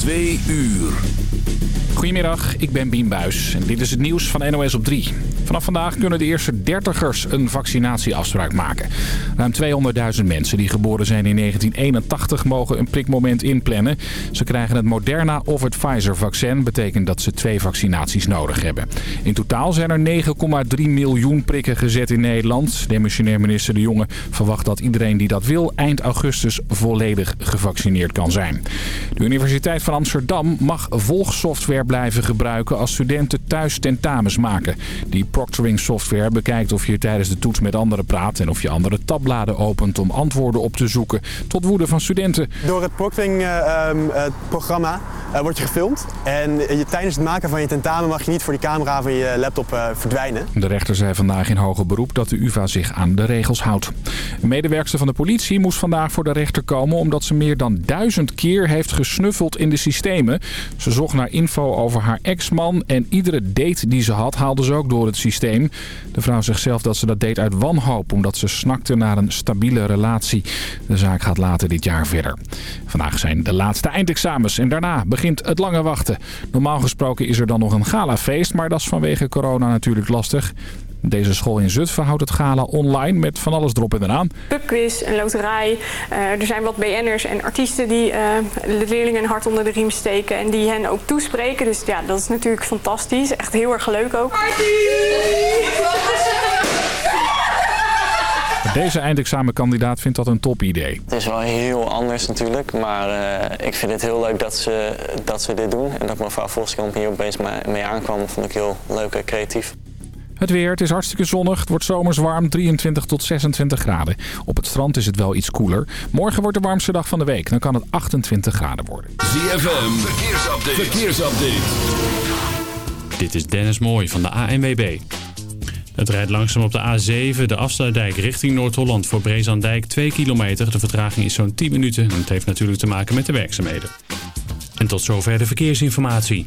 Twee uur. Goedemiddag, ik ben Bien Buis en dit is het nieuws van NOS op 3. Vanaf vandaag kunnen de eerste dertigers een vaccinatieafspraak maken. Ruim 200.000 mensen die geboren zijn in 1981 mogen een prikmoment inplannen. Ze krijgen het Moderna of het Pfizer-vaccin. betekent dat ze twee vaccinaties nodig hebben. In totaal zijn er 9,3 miljoen prikken gezet in Nederland. Demissionair minister De Jonge verwacht dat iedereen die dat wil... eind augustus volledig gevaccineerd kan zijn. De Universiteit van Amsterdam mag volgsoftware blijven gebruiken... als studenten thuis tentamens maken. Die proctoring software bekijkt of je tijdens de toets met anderen praat... en of je andere tabbladen opent om antwoorden op te zoeken. Tot woede van studenten. Door het proctoring-programma uh, word je gefilmd. En je, tijdens het maken van je tentamen mag je niet voor die camera van je laptop verdwijnen. De rechter zei vandaag in hoger beroep dat de UvA zich aan de regels houdt. Een medewerkster van de politie moest vandaag voor de rechter komen... omdat ze meer dan duizend keer heeft gesnuffeld in de systemen. Ze zocht naar info over haar ex-man... en iedere date die ze had haalde ze ook door het systeem. De vrouw zegt zelf dat ze dat deed uit wanhoop... omdat ze snakte naar een stabiele relatie. De zaak gaat later dit jaar verder. Vandaag zijn de laatste eindexamens en daarna begint het lange wachten. Normaal gesproken is er dan nog een galafeest... maar dat is vanwege corona natuurlijk lastig. Deze school in Zutphen houdt het gala online met van alles erop en eraan. Pubquiz, een loterij. Uh, er zijn wat BN'ers en artiesten die uh, de leerlingen een hart onder de riem steken en die hen ook toespreken. Dus ja, dat is natuurlijk fantastisch. Echt heel erg leuk ook. Deze eindexamenkandidaat vindt dat een top idee. Het is wel heel anders natuurlijk, maar uh, ik vind het heel leuk dat ze, dat ze dit doen. En dat mevrouw Voskamp hier opeens mee aankwam, vond ik heel leuk en creatief. Het weer, het is hartstikke zonnig. Het wordt zomers warm, 23 tot 26 graden. Op het strand is het wel iets koeler. Morgen wordt de warmste dag van de week. Dan kan het 28 graden worden. ZFM, verkeersupdate. verkeersupdate. Dit is Dennis Mooij van de ANWB. Het rijdt langzaam op de A7, de afsluitdijk richting Noord-Holland voor Brezandijk 2 kilometer. De vertraging is zo'n 10 minuten en het heeft natuurlijk te maken met de werkzaamheden. En tot zover de verkeersinformatie.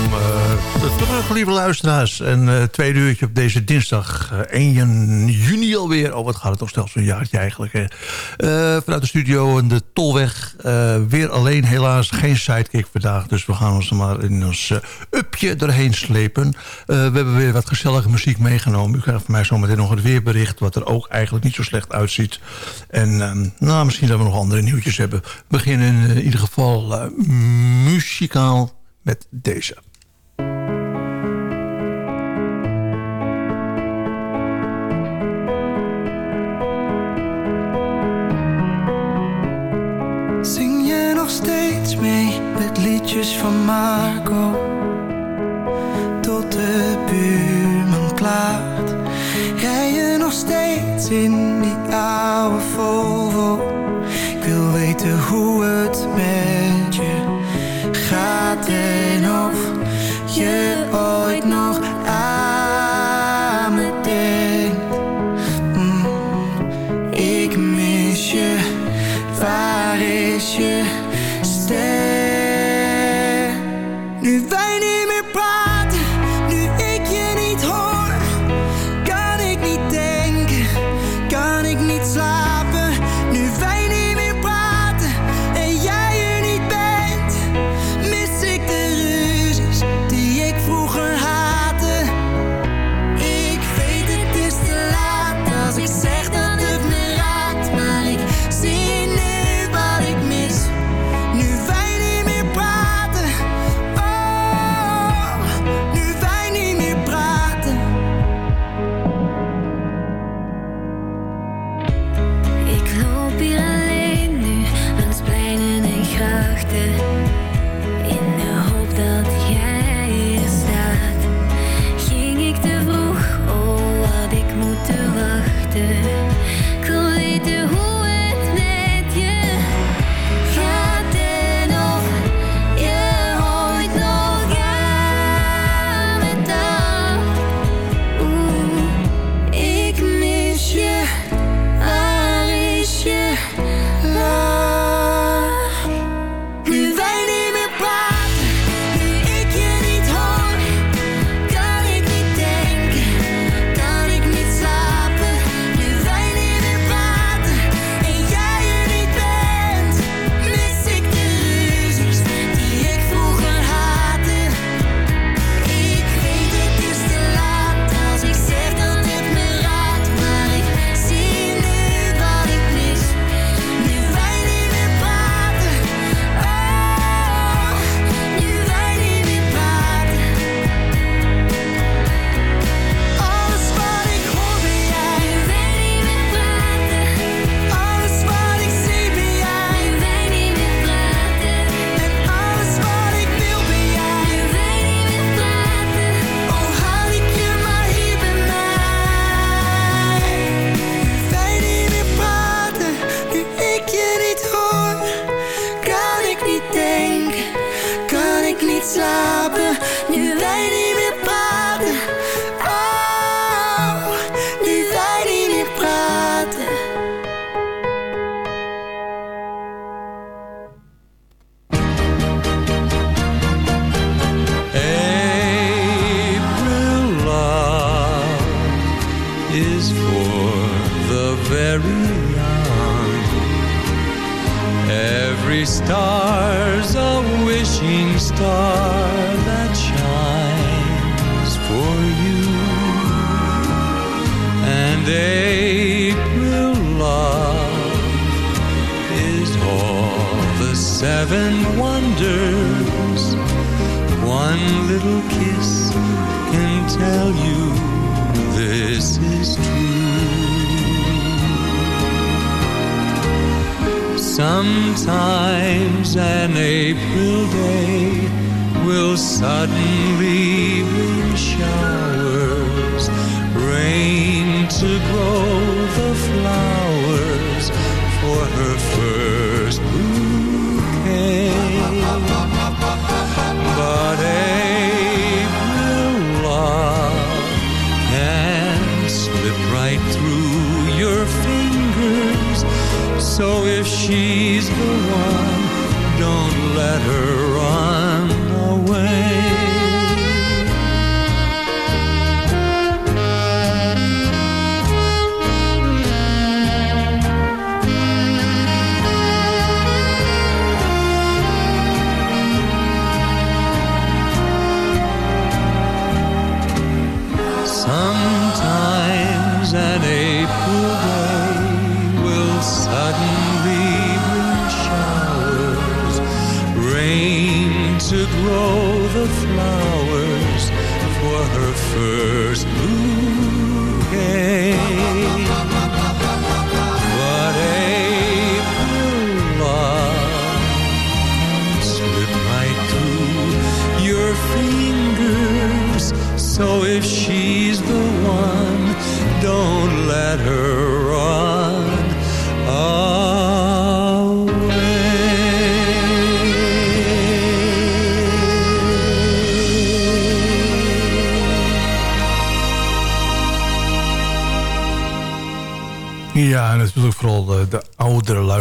terug, lieve luisteraars. Een uh, tweede uurtje op deze dinsdag, uh, 1 juni alweer. Oh, wat gaat het toch snel zo'n jaartje eigenlijk. Vanuit de studio en de Tolweg. weer alleen helaas, geen sidekick vandaag. Dus we gaan ons maar in ons upje erheen slepen. we hebben weer wat gezellige muziek meegenomen. U krijgt van mij zometeen nog het weerbericht... wat er ook eigenlijk niet zo slecht uitziet. En ehm, nou, misschien dat we nog andere nieuwtjes hebben. We beginnen in ieder geval muzikaal met deze. In And April love is all the seven wonders. One little kiss can tell you this is true. Sometimes an April day will suddenly So if she's the one, don't let her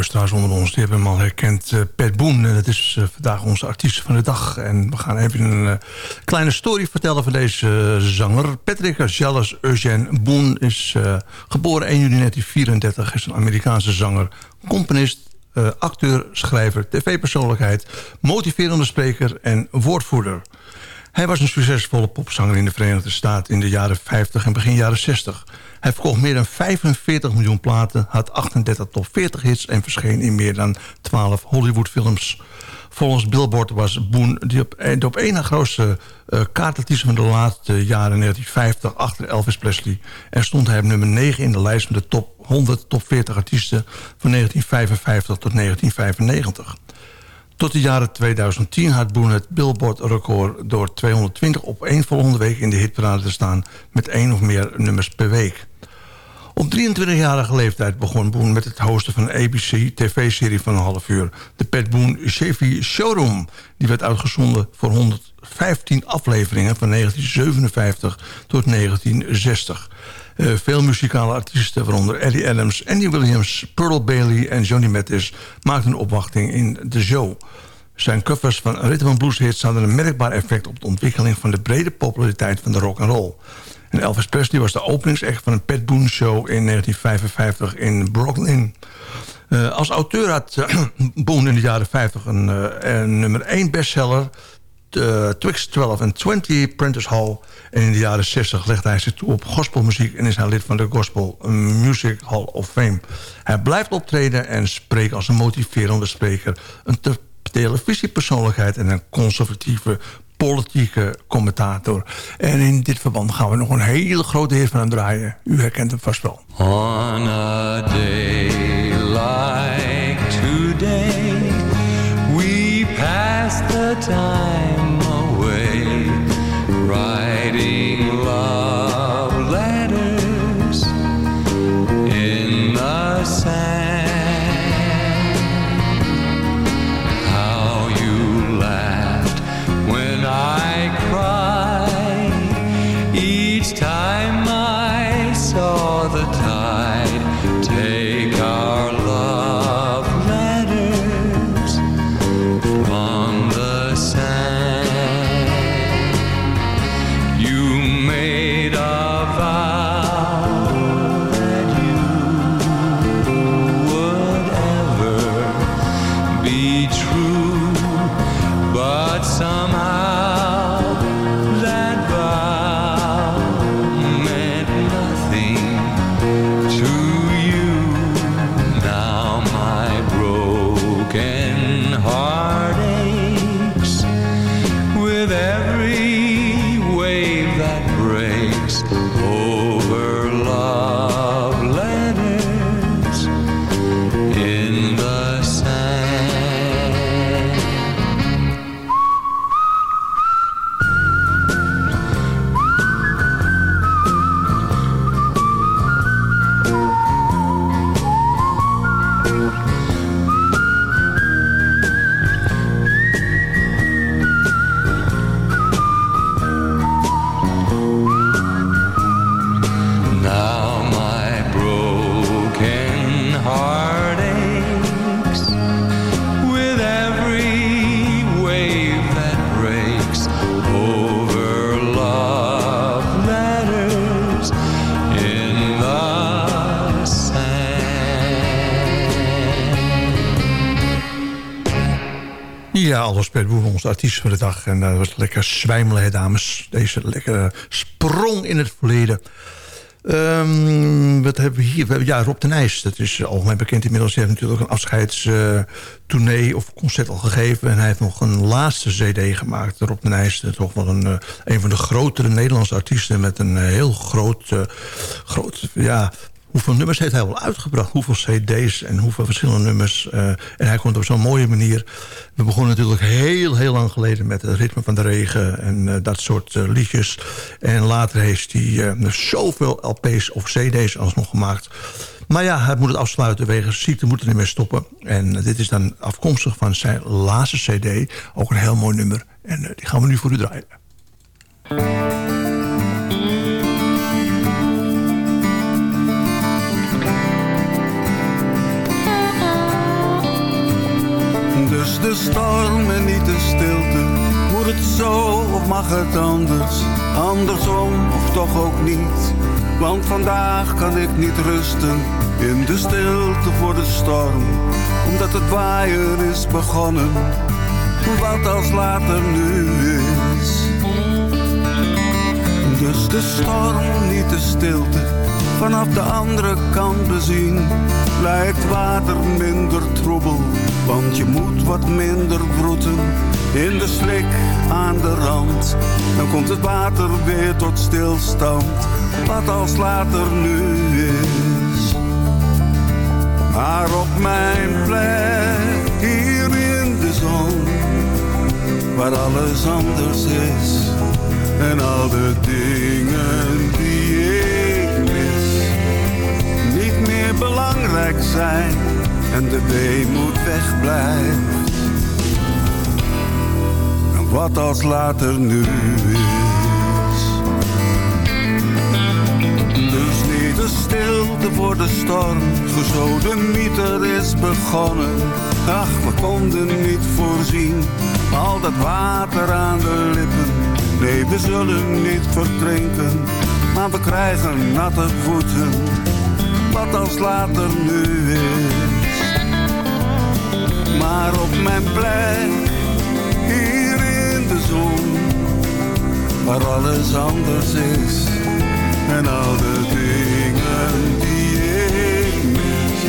luisteraars onder ons. Die hebben hem al herkend. eh, Pat Boone, en dat is eh, vandaag onze artiest van de dag. En we gaan even een eh, kleine story vertellen van deze zanger. Patrick Jealous Eugène Boone is geboren 1 juni 1934. Is een Amerikaanse zanger, componist, acteur, schrijver, tv-persoonlijkheid... motiverende spreker en woordvoerder. Hij was een succesvolle popzanger in de Verenigde Staten in de jaren 50 en begin jaren 60. Hij verkocht meer dan 45 miljoen platen, had 38 top 40 hits... en verscheen in meer dan 12 Hollywoodfilms. Volgens Billboard was Boone de op, de op één na grootste uh, van de laatste jaren 1950 achter Elvis Presley. En stond hij op nummer 9 in de lijst van de top 100 top 40 artiesten van 1955 tot 1995. Tot de jaren 2010 had Boone het Billboard-record... door 220 op één volgende week in de hitparade te staan... met één of meer nummers per week. Op 23-jarige leeftijd begon Boone met het hosten van een ABC-tv-serie van een half uur. De Pat Boone Chevy Showroom. Die werd uitgezonden voor 115 afleveringen van 1957 tot 1960. Uh, veel muzikale artiesten, waaronder Eddie Adams, Andy Williams, Pearl Bailey en Johnny Mathis, maakten opwachting in de show. Zijn covers van rhythm and blues hits hadden een merkbaar effect op de ontwikkeling van de brede populariteit van de rock and roll. En Elvis Presley was de openingsact van een Pat Boone show in 1955 in Brooklyn. Uh, als auteur had uh, Boone in de jaren 50 een, uh, een nummer 1 bestseller... Twixt 12 en 20 Prentice Hall. En in de jaren 60 legde hij zich toe op gospelmuziek... en is hij lid van de Gospel Music Hall of Fame. Hij blijft optreden en spreekt als een motiverende spreker... een televisiepersoonlijkheid en een conservatieve politieke commentator. En in dit verband gaan we nog een hele grote hit van hem draaien. U herkent hem vast wel. On a day like today We pass the time artiest van de dag. En dat was lekker zwijmelen, dames. Deze lekkere sprong in het verleden. Ehm, wat hebben we hier? We hebben, ja, Rob de Nijs. Dat is algemeen bekend inmiddels. Hij heeft natuurlijk een afscheidstournee of concert al gegeven. En hij heeft nog een laatste cd gemaakt. Rob de Nijs, eh, toch wel een, eh, een van de grotere Nederlandse artiesten... met een eh, heel groot, eh, groot ja, Hoeveel nummers heeft hij wel uitgebracht? Hoeveel cd's en hoeveel verschillende nummers? eh, en hij komt op zo'n mooie manier. We begonnen natuurlijk heel, heel lang geleden... met het ritme van de regen en eh, dat soort eh, liedjes. En later heeft hij zoveel LP's of cd's alsnog gemaakt. Maar ja, hij moet het afsluiten wegens ziekte, moet er niet stoppen. En dit is dan afkomstig van zijn laatste cd. Ook een heel mooi nummer. En die gaan we nu voor u draaien. Dus de storm en niet de stilte. Moet het zo of mag het anders? Andersom of toch ook niet? Want vandaag kan ik niet rusten in de stilte voor de storm. Omdat het waaien is begonnen. Wat als later nu is. Dus de storm, niet de stilte. Vanaf de andere kant bezien lijkt water minder troebel. Want je moet wat minder broeten in de slik aan de rand. Dan komt het water weer tot stilstand, wat als later nu is. Maar op mijn plek hier in de zon, waar alles anders is. En al de dingen belangrijk zijn. En de weemoed wegblijft. En wat als later nu is. Dus niet de stilte voor de storm, mieter is begonnen. Ach, we konden niet voorzien, al dat water aan de lippen. Nee, we zullen niet verdrinken, maar we krijgen natte voeten. Wat als later nu is. Maar op mijn plek, hier in de zon, waar alles anders is. En al de dingen die ik mis,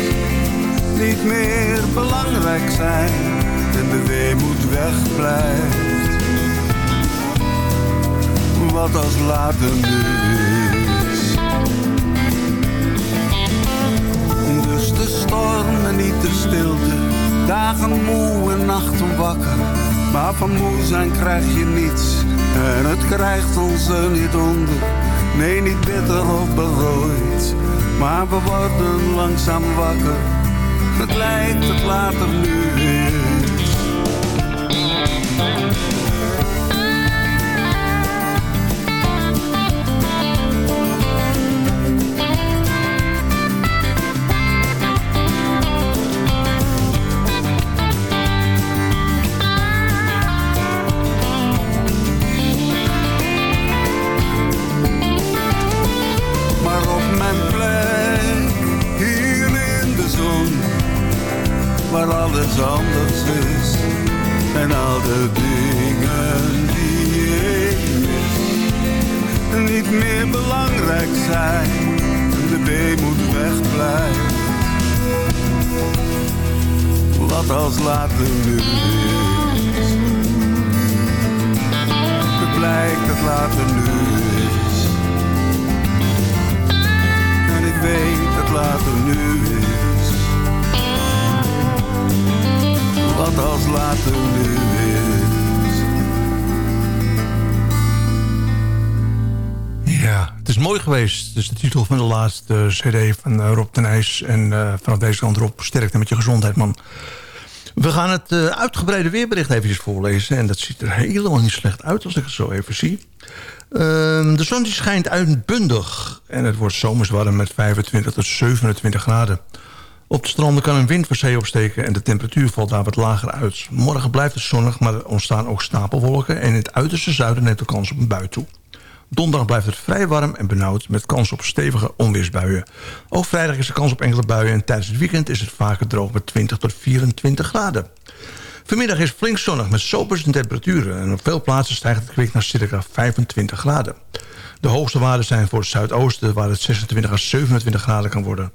niet meer belangrijk zijn. En de weemoed wegblijft. Wat als later nu is. Storm en niet de stilte. Dagen moe en nachten wakker. Maar van moe zijn krijg je niets. En het krijgt ons er niet onder. Nee, niet bitter of berooid. Maar we worden langzaam wakker. Het lijkt het later cd van eh, Rob de Nijs. En eh, vanaf deze kant Rob, sterkte met je gezondheid, man. We gaan het eh, uitgebreide weerbericht eventjes voorlezen. En dat ziet er helemaal niet slecht uit als ik het zo even zie. Ehm, de zon die schijnt uitbundig. En het wordt zomers warm met 25 tot 27 graden. Op de stranden kan een wind voor zee opsteken en de temperatuur valt daar wat lager uit. Morgen blijft het zonnig, maar er ontstaan ook stapelwolken... en in het uiterste zuiden neemt de kans op een bui toe. Donderdag blijft het vrij warm en benauwd met kans op stevige onweersbuien. Ook vrijdag is er kans op enkele buien en tijdens het weekend is het vaker droog met 20 tot 24 graden. Vanmiddag is flink zonnig met zomerse temperaturen en op veel plaatsen stijgt het kwik naar circa 25 graden. De hoogste waarden zijn voor het zuidoosten waar het 26 à 27 graden kan worden.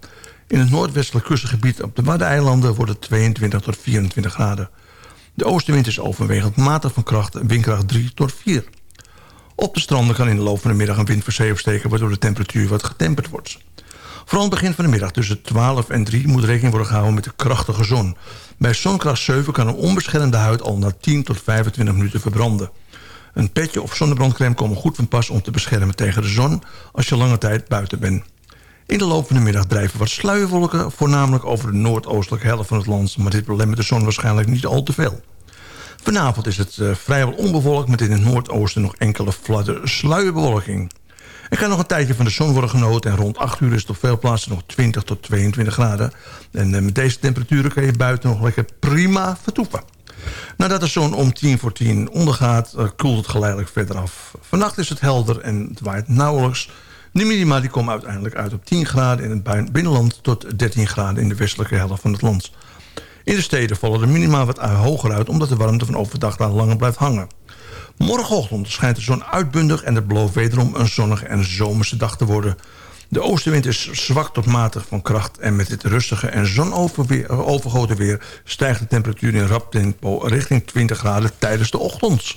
In het noordwestelijk kustgebied op de Waddeneilanden wordt het 22 tot 24 graden. De oostenwind is overwegend matig van kracht, windkracht 3 tot 4. Op de stranden kan in de loop van de middag een wind voor zee opsteken... waardoor de temperatuur wat getemperd wordt. Vooral aan het begin van de middag tussen 12 en 3... moet rekening worden gehouden met de krachtige zon. Bij zonkracht 7 kan een onbeschermde huid al na 10 tot 25 minuten verbranden. Een petje of zonnebrandcrème komen goed van pas om te beschermen tegen de zon... als je lange tijd buiten bent. In de loop van de middag drijven wat sluierwolken... voornamelijk over de noordoostelijke helft van het land... maar dit probleem met de zon waarschijnlijk niet al te veel. Vanavond is het uh, vrijwel onbewolkt met in het noordoosten nog enkele fladder sluierbewolking. Er kan nog een tijdje van de zon worden genoten en rond 8 uur is het op veel plaatsen nog 20 tot 22 graden. En uh, met deze temperaturen kan je buiten nog lekker prima vertoeven. Nadat de zon om 10 voor 10 ondergaat, uh, koelt het geleidelijk verder af. Vannacht is het helder en het waait nauwelijks. De minima die komen uiteindelijk uit op 10 graden in het binnenland tot 13 graden in de westelijke helft van het land. In de steden vallen de minima wat hoger uit... omdat de warmte van overdag daar langer blijft hangen. Morgenochtend schijnt de zon uitbundig... en het belooft wederom een zonnige en zomerse dag te worden. De oostenwind is zwak tot matig van kracht... en met dit rustige en zonovergoten weer... stijgt de temperatuur in rap tempo richting 20 graden tijdens de ochtend.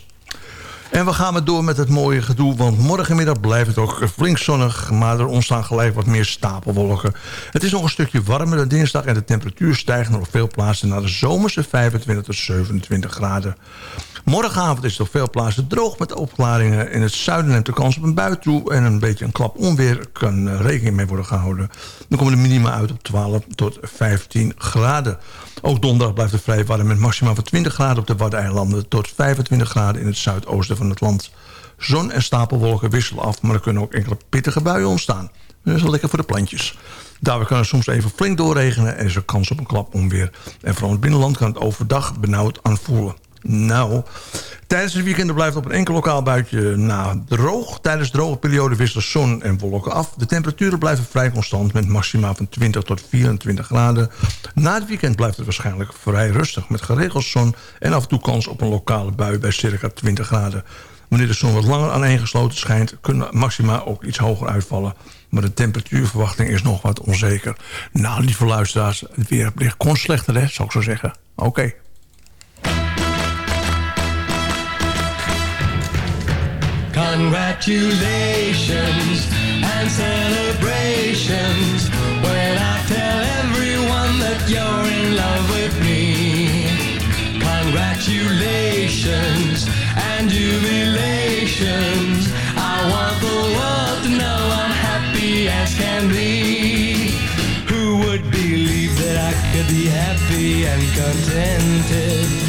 En we gaan maar door met het mooie gedoe, want morgenmiddag blijft het ook flink zonnig, maar er ontstaan gelijk wat meer stapelwolken. Het is nog een stukje warmer dan dinsdag en de temperatuur stijgt nog op veel plaatsen naar de zomerse 25 tot 27 graden. Morgenavond is het op veel plaatsen droog met opklaringen. In het zuiden neemt de kans op een bui toe en een beetje een klap onweer kan er rekening mee worden gehouden. Dan komen de minima uit op 12 tot 15 graden. Ook donderdag blijft het vrij warm met maximaal van 20 graden op de Waddeneilanden... tot 25 graden in het zuidoosten van het land. Zon en stapelwolken wisselen af, maar er kunnen ook enkele pittige buien ontstaan. Dat is wel lekker voor de plantjes. Daarbij kan het soms even flink doorregenen en is er kans op een klap onweer. En vooral het binnenland kan het overdag benauwd aanvoelen. Nou, tijdens het weekend blijft op een enkel lokaal buitje na droog. Tijdens de droge periode wisselen zon en wolken af. De temperaturen blijven vrij constant met maximaal van 20 tot 24 graden. Na het weekend blijft het waarschijnlijk vrij rustig met geregeld zon... en af en toe kans op een lokale bui bij circa 20 graden. Wanneer de zon wat langer aaneengesloten schijnt... kunnen maxima ook iets hoger uitvallen. Maar de temperatuurverwachting is nog wat onzeker. Nou, lieve luisteraars, het weer kon slechter, hè, zou ik zo zeggen. Oké. Congratulations and celebrations when I tell everyone that you're in love with me. Congratulations and jubilations. I want the world to know I'm happy as can be. Who would believe that I could be happy and contented?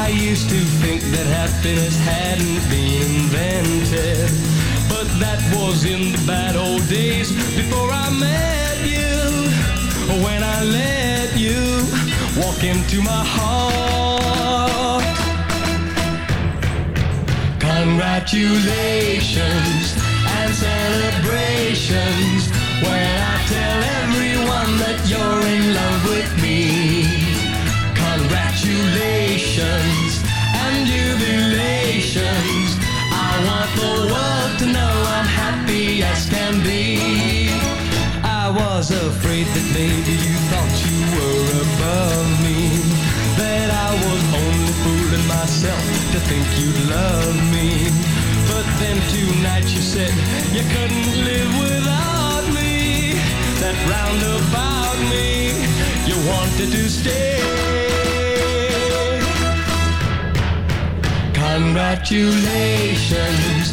I used to think that happiness hadn't been invented. But that was in the bad old days before I met you. When I let you walk into my heart. Congratulations and celebrations when I tell everyone that you're in love to know I'm happy as can be. I was afraid that maybe you thought you were above me. That I was only fooling myself to think you'd love me. But then tonight you said you couldn't live without me. that round about me you wanted to stay. Congratulations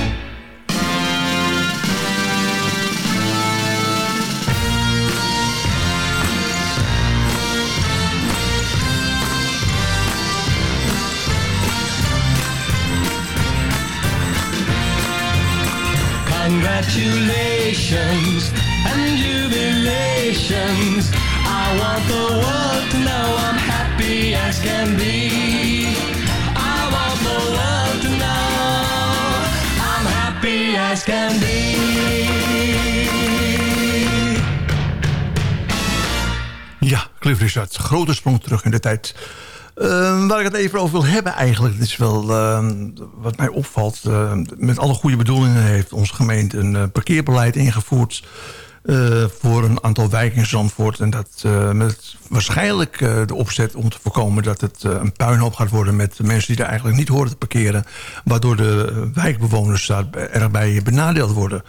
Congratulations and jubilations. I want the world to know I'm happy as can be. I want the world to know I'm happy as can be. Ja, Cliff Richard, grote sprong terug in de tijd. Uh, waar ik het even over wil hebben eigenlijk... is wel uh, wat mij opvalt... Uh, met alle goede bedoelingen heeft onze gemeente een uh, parkeerbeleid ingevoerd... Uh, voor een aantal wijken in Zandvoort. En dat uh, met waarschijnlijk de opzet om te voorkomen dat het een puinhoop gaat worden... met mensen die er eigenlijk niet horen te parkeren. Waardoor de wijkbewoners daar erg bij benadeeld worden.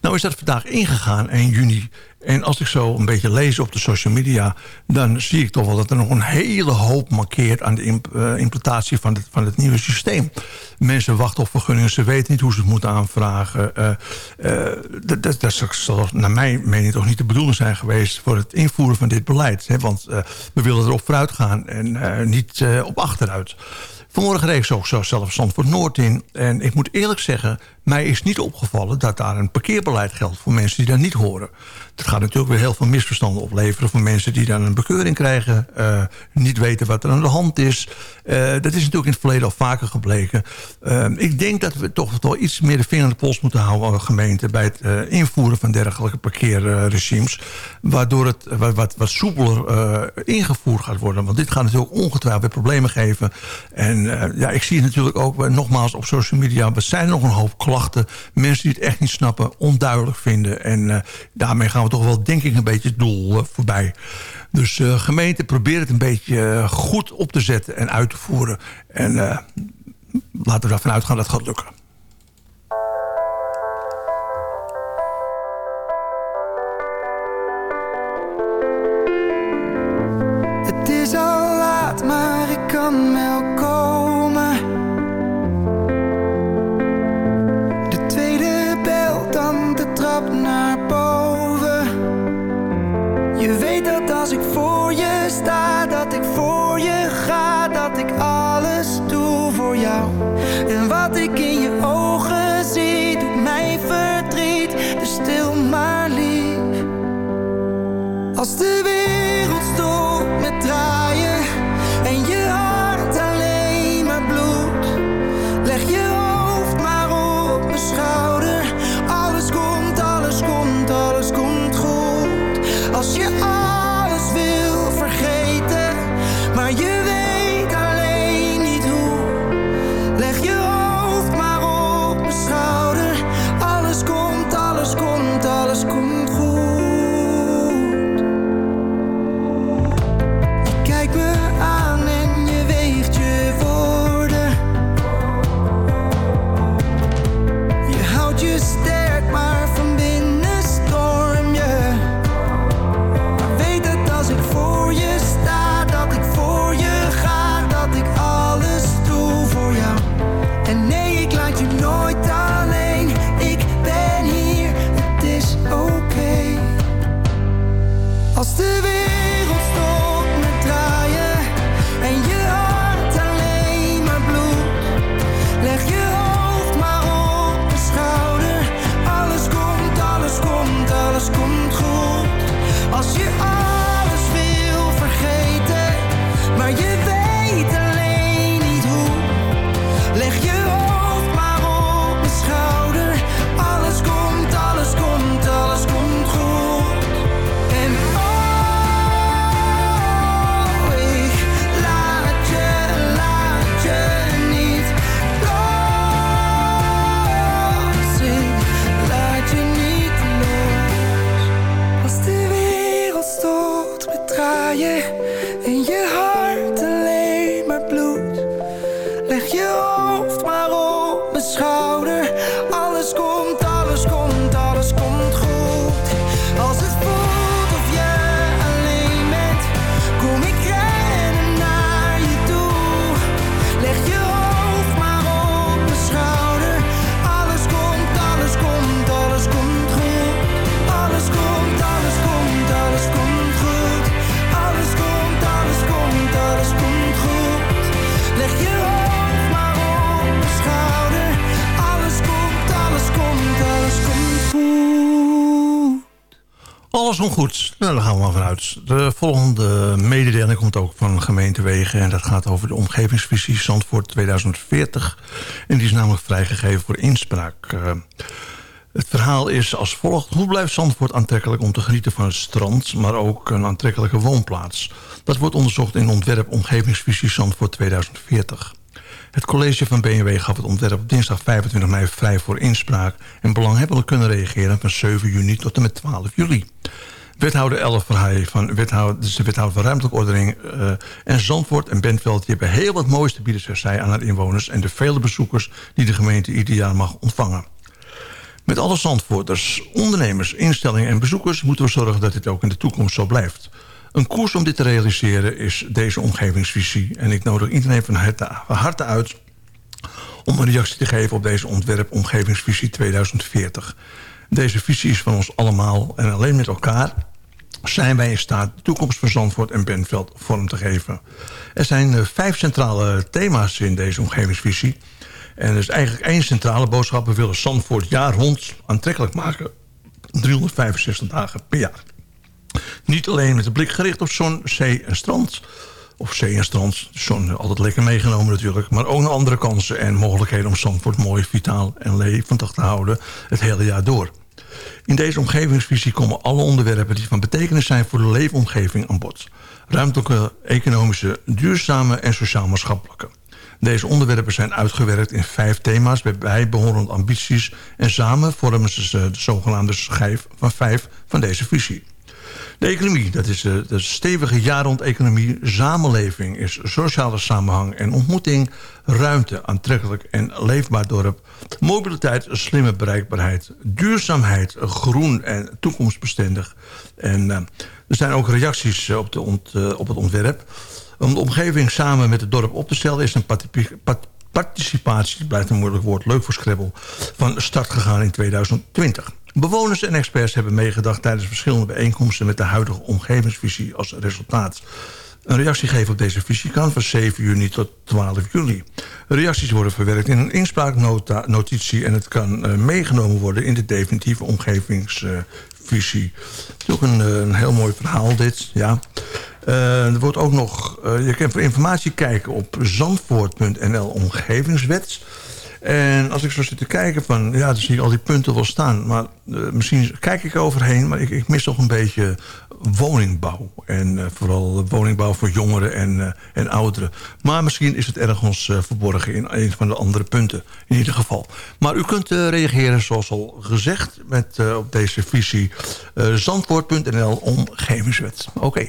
Nou is dat vandaag ingegaan, 1 juni. En als ik zo een beetje lees op de social media... dan zie ik toch wel dat er nog een hele hoop markeert... aan de imp uh, implementatie van het, van het nieuwe systeem. Mensen wachten op vergunningen, ze weten niet hoe ze het moeten aanvragen. Uh, uh, dat, dat, dat zal naar mijn mening toch niet de bedoeling zijn geweest... voor het invoeren van dit beleid. Hè? Want we willen erop vooruit gaan en niet op achteruit. Vanmorgen reed ik zo zelf Zandvoort Noord in. En ik moet eerlijk zeggen, mij is niet opgevallen... dat daar een parkeerbeleid geldt voor mensen die daar niet horen. Dat gaat natuurlijk weer heel veel misverstanden opleveren... voor mensen die dan een bekeuring krijgen... Uh, niet weten wat er aan de hand is. Uh, dat is natuurlijk in het verleden al vaker gebleken. Uh, ik denk dat we toch wel iets meer de vinger aan de pols moeten houden... aan gemeente bij het invoeren van dergelijke parkeerregimes... waardoor het wat, wat, soepeler ingevoerd gaat worden. Want dit gaat natuurlijk ongetwijfeld weer problemen geven. En ja, ik zie het natuurlijk ook nogmaals op social media... er zijn nog een hoop klachten. Mensen die het echt niet snappen, onduidelijk vinden. En daarmee gaan we toch wel denk ik een beetje het doel uh, voorbij. Dus uh, gemeente probeer het een beetje goed op te zetten en uit te voeren. En laten we ervan uitgaan dat het gaat lukken. Het is al laat, maar ik kan wel Je weet dat als ik voor je sta, dat ik voor je ga, dat ik alles doe voor jou. En wat ik in je ogen zie, doet mij verdriet, dus stil maar lief. Als de Alles komt goed. Nou, daar gaan we maar vanuit. De volgende mededeling komt ook van gemeente Wegen. En dat gaat over de omgevingsvisie Zandvoort 2040. En die is namelijk vrijgegeven voor inspraak. Eh, het verhaal is als volgt. Hoe blijft Zandvoort aantrekkelijk om te genieten van het strand... maar ook een aantrekkelijke woonplaats? Dat wordt onderzocht in ontwerp Omgevingsvisie Zandvoort 2040. Het college van BNW gaf het ontwerp op dinsdag 25 mei vrij voor inspraak... en belanghebbenden kunnen reageren van 7 juni tot en met 12 juli. Wethouder Elf Verheij van, wethouder, dus de wethouder van Ruimtelijke Ordening... eh, en Zandvoort en Bentveld die hebben heel wat moois te bieden... zegt zij aan haar inwoners en de vele bezoekers... die de gemeente ieder jaar mag ontvangen. Met alle Zandvoorters, ondernemers, instellingen en bezoekers... moeten we zorgen dat dit ook in de toekomst zo blijft. Een koers om dit te realiseren is deze omgevingsvisie. En ik nodig iedereen van harte, uit om een reactie te geven op deze ontwerp Omgevingsvisie 2040. Deze visie is van ons allemaal en alleen met elkaar zijn wij in staat de toekomst van Zandvoort en Bentveld vorm te geven. Er zijn eh, vijf centrale thema's in deze omgevingsvisie. En er is eigenlijk één centrale boodschap. We willen Zandvoort jaar rond aantrekkelijk maken. 365 dagen per jaar. Niet alleen met de blik gericht op zon, zee en strand. Of zee en strand, zon altijd lekker meegenomen natuurlijk. Maar ook nog andere kansen en mogelijkheden om Zandvoort mooi, vitaal en levendig te houden. Het hele jaar door. In deze omgevingsvisie komen alle onderwerpen die van betekenis zijn voor de leefomgeving aan bod. Ruimtelijke, economische, duurzame en sociaal-maatschappelijke. Deze onderwerpen zijn uitgewerkt in vijf thema's met bijbehorende ambities... en samen vormen ze de zogenaamde schijf van vijf van deze visie. De economie, dat is de, de stevige jaar-rond economie. Samenleving is sociale samenhang en ontmoeting. Ruimte, aantrekkelijk en leefbaar dorp. Mobiliteit, slimme bereikbaarheid. Duurzaamheid, groen en toekomstbestendig. En eh, er zijn ook reacties op, de eh, op het ontwerp. Om de omgeving samen met het dorp op te stellen... is een parti- part- participatie, blijft een moeilijk woord, leuk voor Scrabble... van start gegaan in 2020. Bewoners en experts hebben meegedacht tijdens verschillende bijeenkomsten... met de huidige omgevingsvisie als resultaat. Een reactie geven op deze visie kan van 7 juni tot 12 juli. Reacties worden verwerkt in een inspraaknotitie... en het kan eh, meegenomen worden in de definitieve omgevingsvisie. Het ook een, eh, een heel mooi verhaal dit, ja. Eh, er wordt ook nog, je kan voor informatie kijken op zandvoort.nl omgevingswet. En als ik zo zit te kijken van, ja, dan zie ik al die punten wel staan. Maar eh, misschien kijk ik overheen, maar ik, ik mis toch een beetje woningbouw. En eh, vooral woningbouw voor jongeren en, eh, en ouderen. Maar misschien is het ergens verborgen in een van de andere punten. In ieder geval. Maar u kunt reageren zoals al gezegd met, op deze visie. zandvoort.nl omgevingswet. Oké.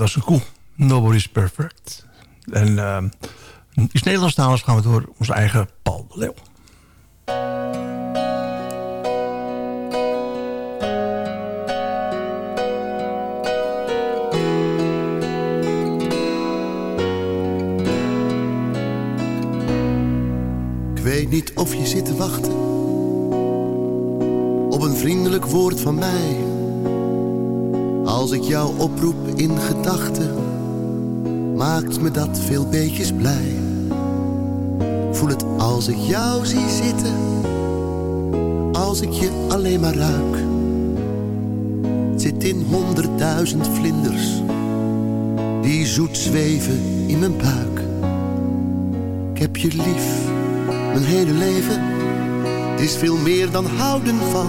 Als een koe. Nobody's perfect. En uh, iets Nederlandstalig gaan we door onze eigen Paul de Leeuw. Ik weet niet of je zit te wachten op een vriendelijk woord van mij. Als ik jou oproep in gedachten, maakt me dat veel beetjes blij. Voel het als ik jou zie zitten, als ik je alleen maar ruik. Zit in honderdduizend vlinders, die zoet zweven in mijn buik. Ik heb je lief, mijn hele leven. Het is veel meer dan houden van.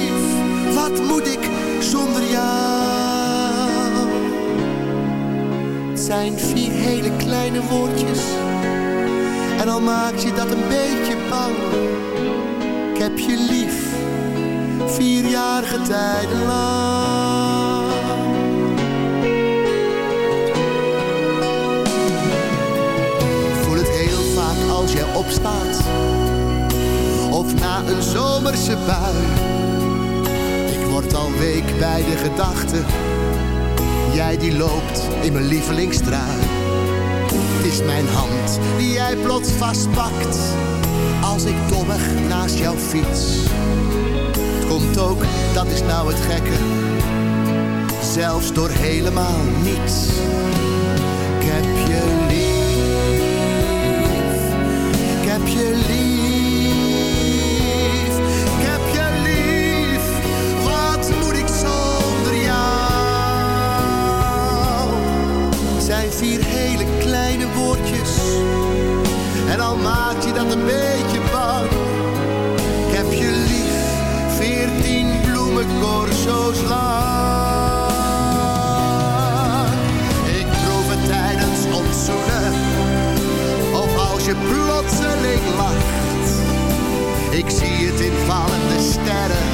Wat moet ik zonder jou? Het zijn vier hele kleine woordjes. En al maak je dat een beetje bang. Ik heb je lief. Vier jarige tijden lang. Voel het heel vaak als jij opstaat. Of na een zomerse bui. Al week bij de gedachte. Jij die loopt in mijn lievelingstrui. Het is mijn hand die jij plots vastpakt. Als ik dommig naast jou fiets. Komt ook, dat is nou het gekke. Zelfs door helemaal niets. Vier hele kleine woordjes. En al maak je dat een beetje bang. Ik heb je lief. Veertien bloemencorso's lang. Ik proef het tijdens ons. Of als je plotseling lacht. Ik zie het in vallende sterren.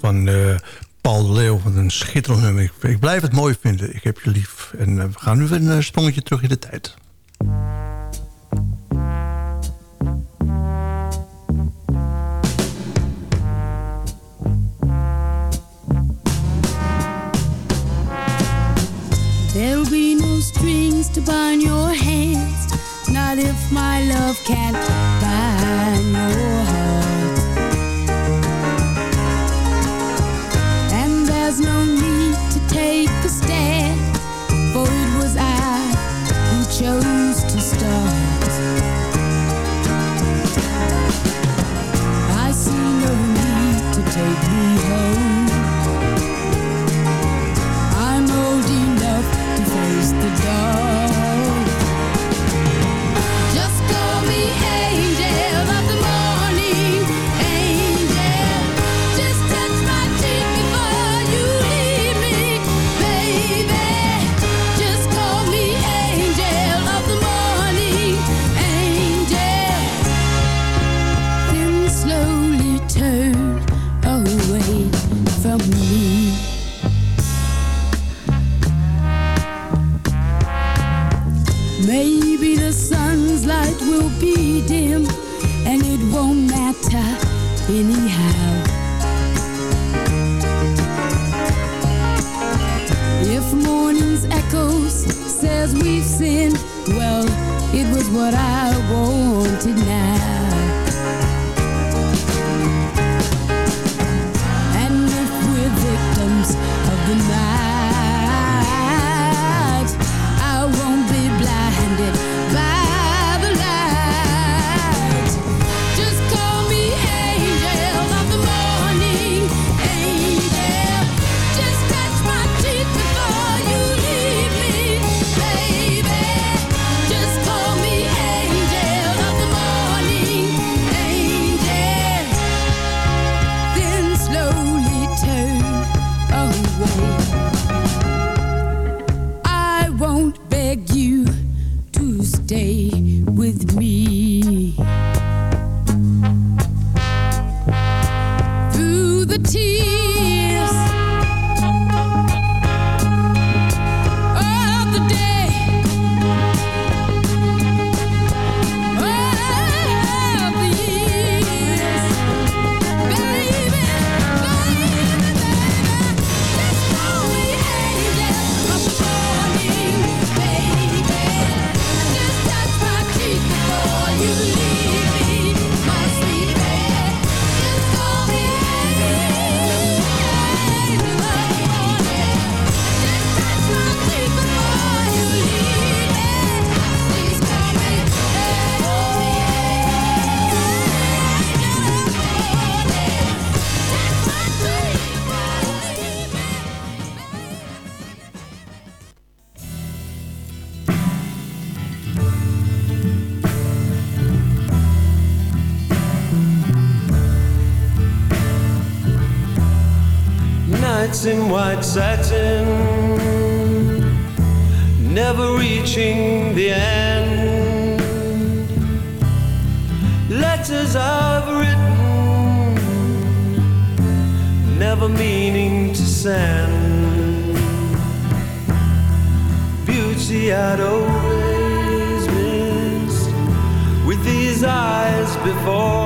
van uh, Paul de Leeuw. Wat een schitterend nummer. Ik, blijf het mooi vinden. Ik heb je lief. En eh, we gaan nu weer een eh, sprongetje terug in de tijd. There will be no strings to bind your hands Not if my love can't bind your heart send. Beauty I'd always missed with these eyes before.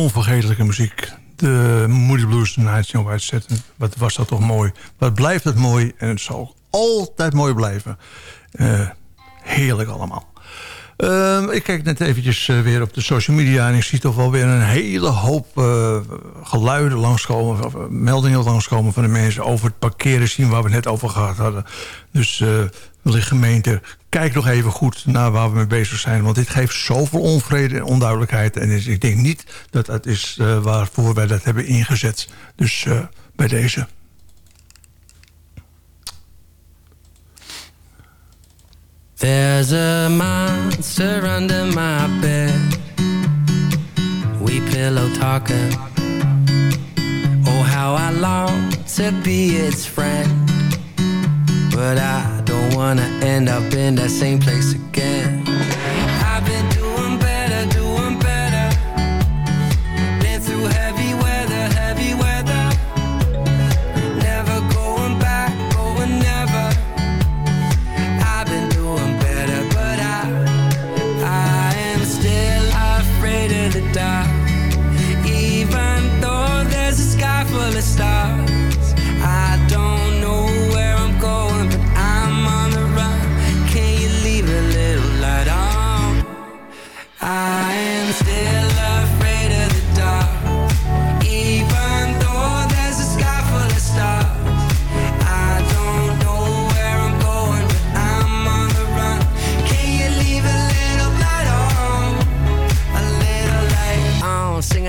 Onvergetelijke muziek. De Moody Blues Nights in. Wat was dat toch mooi. Wat blijft het mooi. En het zal altijd mooi blijven. Eh, heerlijk allemaal. Eh, ik kijk net eventjes eh, weer op de social media... en ik zie toch wel weer een hele hoop eh, geluiden langskomen... Meldingen langskomen van de mensen... over het parkeren zien waar we het net over gehad hadden. Dus wellicht gemeente, kijk nog even goed naar waar we mee bezig zijn. Want dit geeft zoveel onvrede en onduidelijkheid. En dus ik denk niet dat dat is eh, waarvoor wij dat hebben ingezet. Dus eh, bij deze... There's a monster under my bed. We pillow talking. Oh, how I long to be its friend. But I don't wanna end up in that same place again.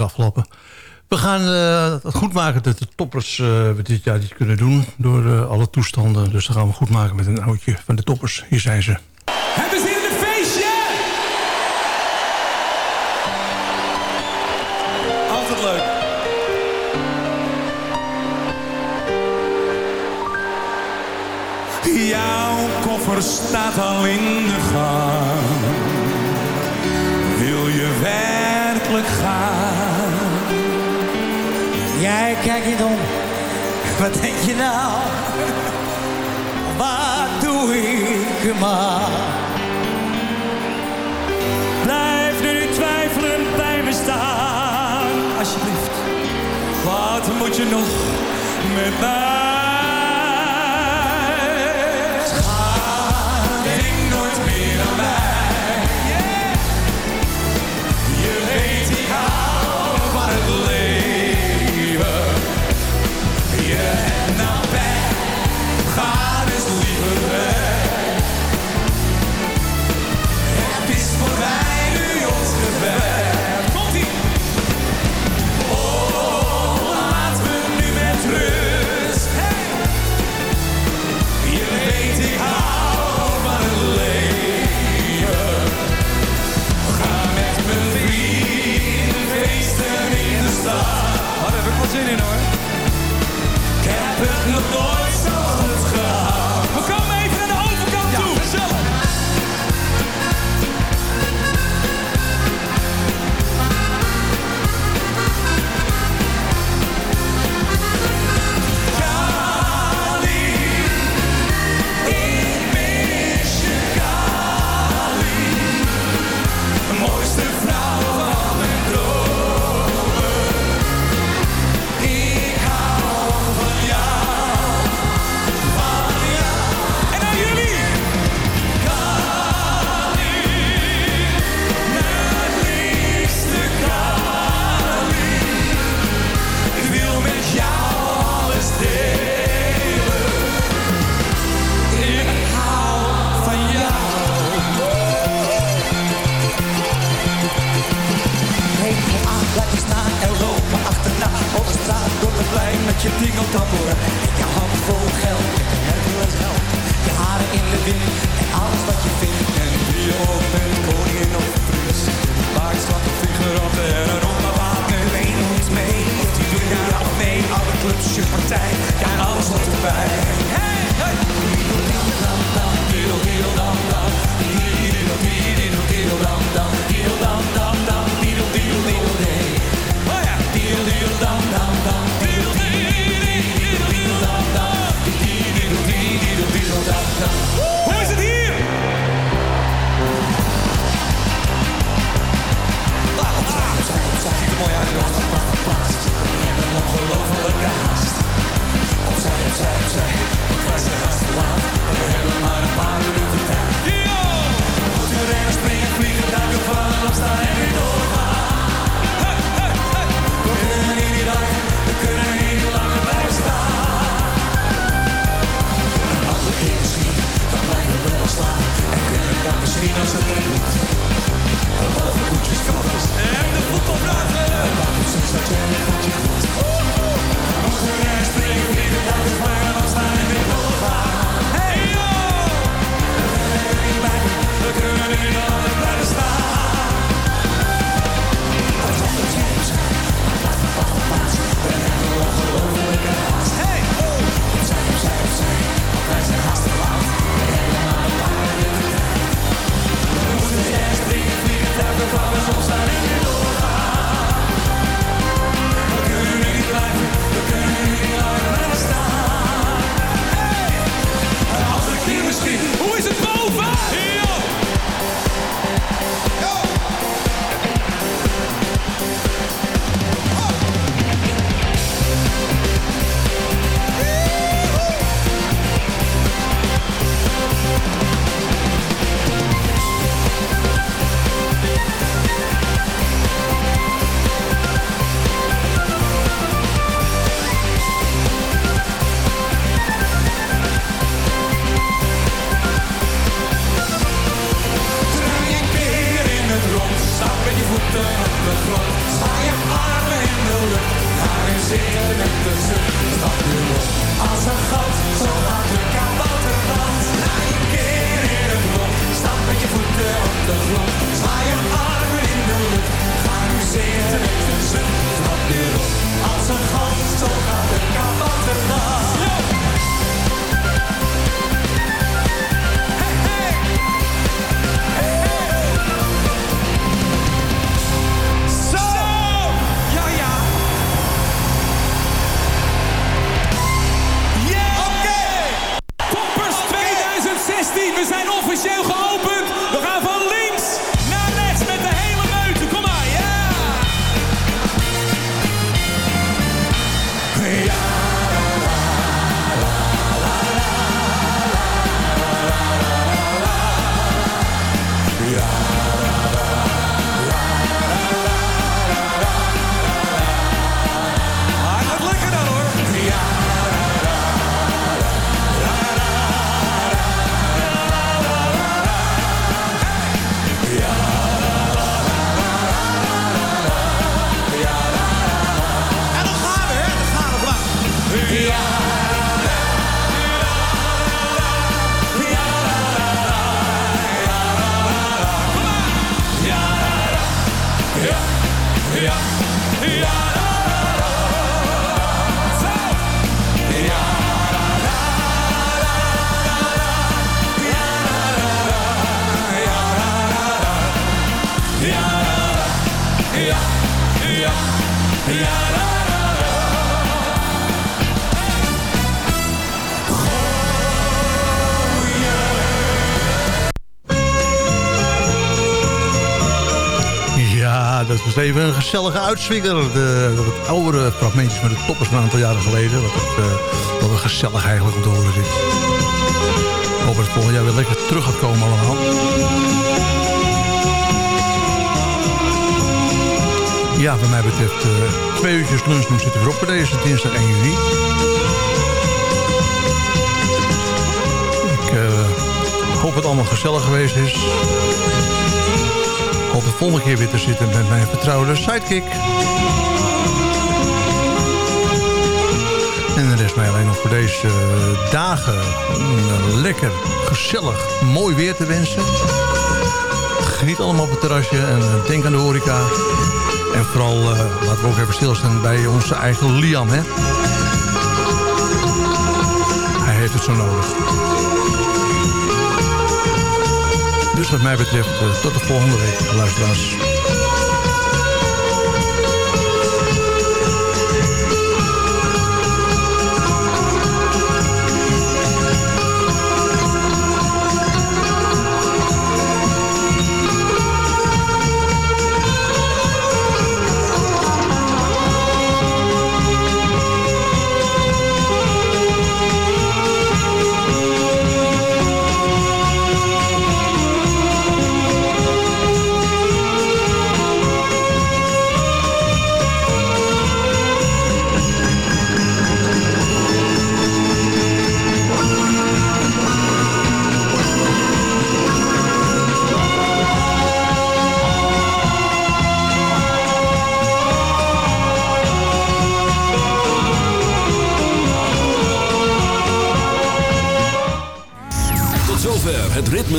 is. We gaan het goed maken dat de toppers eh, dit jaar niet kunnen doen... door eh, alle toestanden. Dus dat gaan we goed maken met een oudje van de toppers. Hier zijn ze. Hebben ze in een feestje? Altijd leuk. Jouw koffer staat al in de gang. Jij kijkt je om, wat denk je nou? Wat doe ik maar? Blijf nu twijfelen bij me staan, alsjeblieft. Wat moet je nog met mij? Even een gezellige uitswinger. De, oudere fragmentjes met de toppers een aantal jaren geleden. Wat, het, eh, wat een gezellig eigenlijk om te horen dit. Ik hoop dat het volgend jaar weer lekker terug gaat komen allemaal. Ja, wat mij betreft eh, twee uurtjes lunchroom zitten weer op voor deze dinsdag 1 juni. Ik eh, hoop dat het allemaal gezellig geweest is. Hoop de volgende keer weer te zitten met mijn vertrouwde sidekick. En de rest mij alleen nog voor deze eh, dagen een lekker, gezellig, mooi weer te wensen. Geniet allemaal op het terrasje en eh, denk aan de horeca. En vooral eh, laten we ook even stilstaan bij onze eigen Liam, hè. Hij heeft het zo nodig. Wat mij betreft, eh, tot de volgende week, luisteraars.